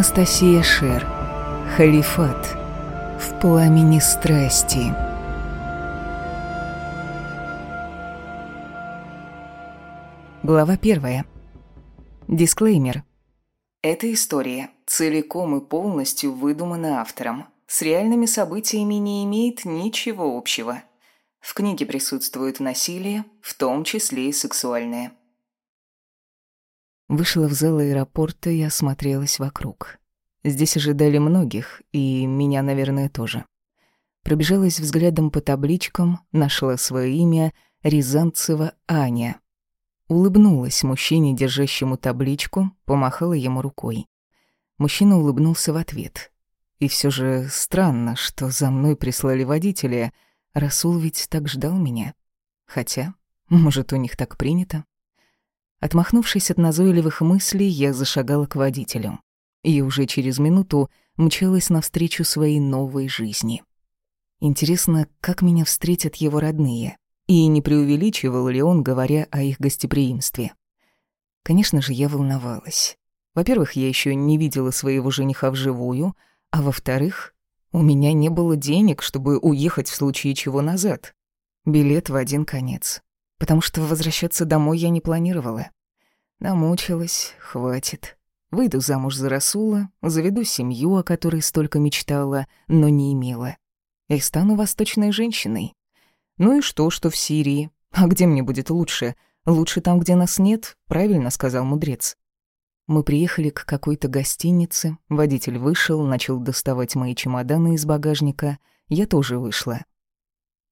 Анастасия Шер. Халифат. В пламени страсти. Глава первая. Дисклеймер. Эта история целиком и полностью выдумана автором. С реальными событиями не имеет ничего общего. В книге присутствует насилие, в том числе и сексуальное. Вышла в зал аэропорта и осмотрелась вокруг. Здесь ожидали многих, и меня, наверное, тоже. Пробежалась взглядом по табличкам, нашла свое имя Рязанцева Аня. Улыбнулась мужчине, держащему табличку, помахала ему рукой. Мужчина улыбнулся в ответ. И все же странно, что за мной прислали водителя. Расул ведь так ждал меня. Хотя, может, у них так принято. Отмахнувшись от назойливых мыслей, я зашагала к водителю. И уже через минуту мчалась навстречу своей новой жизни. Интересно, как меня встретят его родные? И не преувеличивал ли он, говоря о их гостеприимстве? Конечно же, я волновалась. Во-первых, я еще не видела своего жениха вживую, а во-вторых, у меня не было денег, чтобы уехать в случае чего назад. Билет в один конец потому что возвращаться домой я не планировала. Намучилась, хватит. Выйду замуж за Расула, заведу семью, о которой столько мечтала, но не имела. И стану восточной женщиной. Ну и что, что в Сирии? А где мне будет лучше? Лучше там, где нас нет, правильно сказал мудрец. Мы приехали к какой-то гостинице, водитель вышел, начал доставать мои чемоданы из багажника. Я тоже вышла.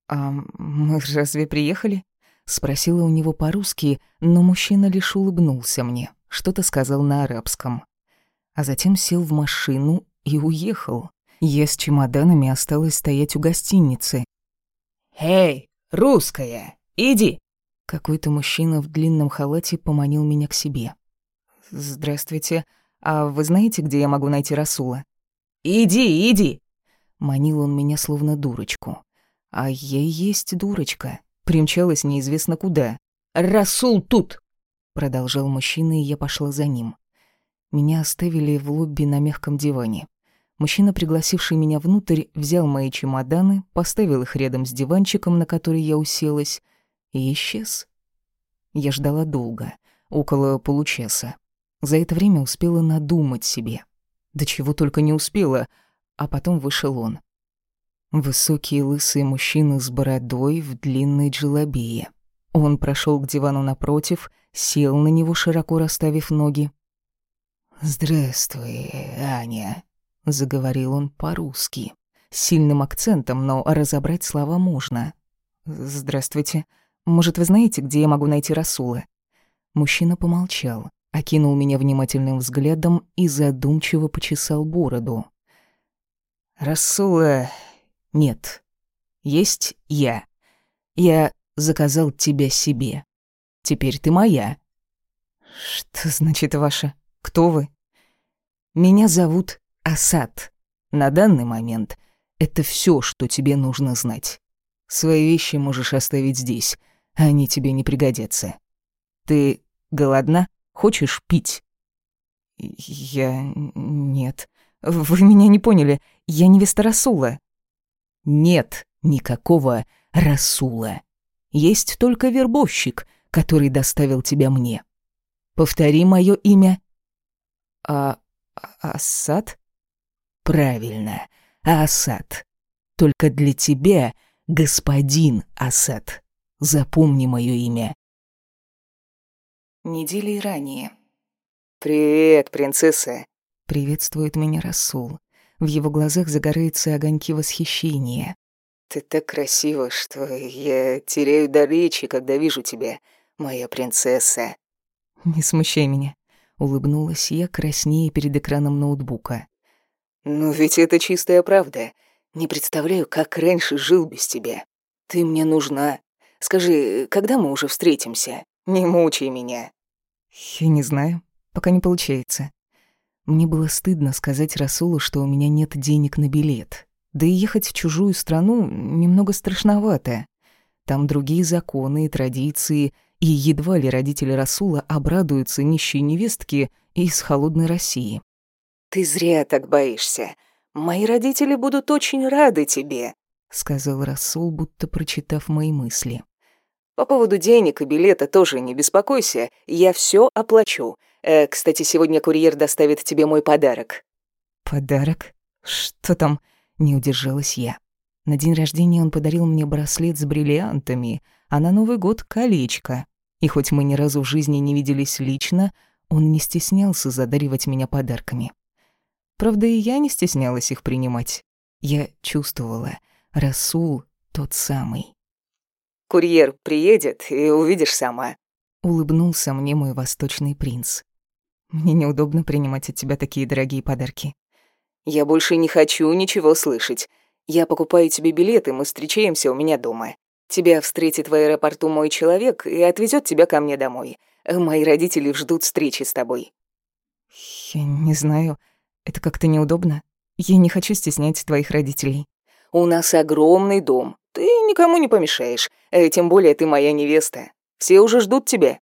«А мы разве приехали?» Спросила у него по-русски, но мужчина лишь улыбнулся мне, что-то сказал на арабском. А затем сел в машину и уехал. Я с чемоданами осталась стоять у гостиницы. «Эй, русская, иди!» Какой-то мужчина в длинном халате поманил меня к себе. «Здравствуйте. А вы знаете, где я могу найти Расула?» «Иди, иди!» Манил он меня словно дурочку. А я и есть дурочка. Примчалась неизвестно куда. «Расул тут!» Продолжал мужчина, и я пошла за ним. Меня оставили в лобби на мягком диване. Мужчина, пригласивший меня внутрь, взял мои чемоданы, поставил их рядом с диванчиком, на который я уселась, и исчез. Я ждала долго, около получаса. За это время успела надумать себе. Да чего только не успела, а потом вышел он. Высокий лысый мужчина с бородой в длинной джелобее. Он прошел к дивану напротив, сел на него, широко расставив ноги. «Здравствуй, Аня», — заговорил он по-русски. С сильным акцентом, но разобрать слова можно. «Здравствуйте. Может, вы знаете, где я могу найти Расула?» Мужчина помолчал, окинул меня внимательным взглядом и задумчиво почесал бороду. «Расула нет. Есть я. Я заказал тебя себе. Теперь ты моя. Что значит ваша? Кто вы? Меня зовут Асад. На данный момент это все, что тебе нужно знать. Свои вещи можешь оставить здесь, они тебе не пригодятся. Ты голодна? Хочешь пить? Я... нет. Вы меня не поняли. Я невеста Расула нет никакого Расула. Есть только вербовщик, который доставил тебя мне. Повтори мое имя. А... Асад? Правильно, Асад. Только для тебя, господин Асад. Запомни мое имя. Недели ранее. «Привет, принцесса!» — приветствует меня Расул. В его глазах загораются огоньки восхищения. «Ты так красива, что я теряю до речи, когда вижу тебя, моя принцесса». «Не смущай меня», — улыбнулась я, краснее перед экраном ноутбука. «Ну ведь это чистая правда. Не представляю, как раньше жил без тебя. Ты мне нужна. Скажи, когда мы уже встретимся? Не мучай меня». «Я не знаю. Пока не получается. Мне было стыдно сказать Расулу, что у меня нет денег на билет. Да и ехать в чужую страну немного страшновато. Там другие законы и традиции, и едва ли родители Расула обрадуются нищей невестке из холодной России. «Ты зря так боишься. Мои родители будут очень рады тебе», — сказал Расул, будто прочитав мои мысли. «По поводу денег и билета тоже не беспокойся, я все оплачу. Э, кстати, сегодня курьер доставит тебе мой подарок». «Подарок? Что там?» — не удержалась я. На день рождения он подарил мне браслет с бриллиантами, а на Новый год — колечко. И хоть мы ни разу в жизни не виделись лично, он не стеснялся задаривать меня подарками. Правда, и я не стеснялась их принимать. Я чувствовала, Расул тот самый. «Курьер приедет, и увидишь сама», — улыбнулся мне мой восточный принц. «Мне неудобно принимать от тебя такие дорогие подарки». «Я больше не хочу ничего слышать. Я покупаю тебе билеты, мы встречаемся у меня дома. Тебя встретит в аэропорту мой человек и отвезет тебя ко мне домой. Мои родители ждут встречи с тобой». «Я не знаю. Это как-то неудобно. Я не хочу стеснять твоих родителей. У нас огромный дом. Ты никому не помешаешь. Э, тем более ты моя невеста. Все уже ждут тебя.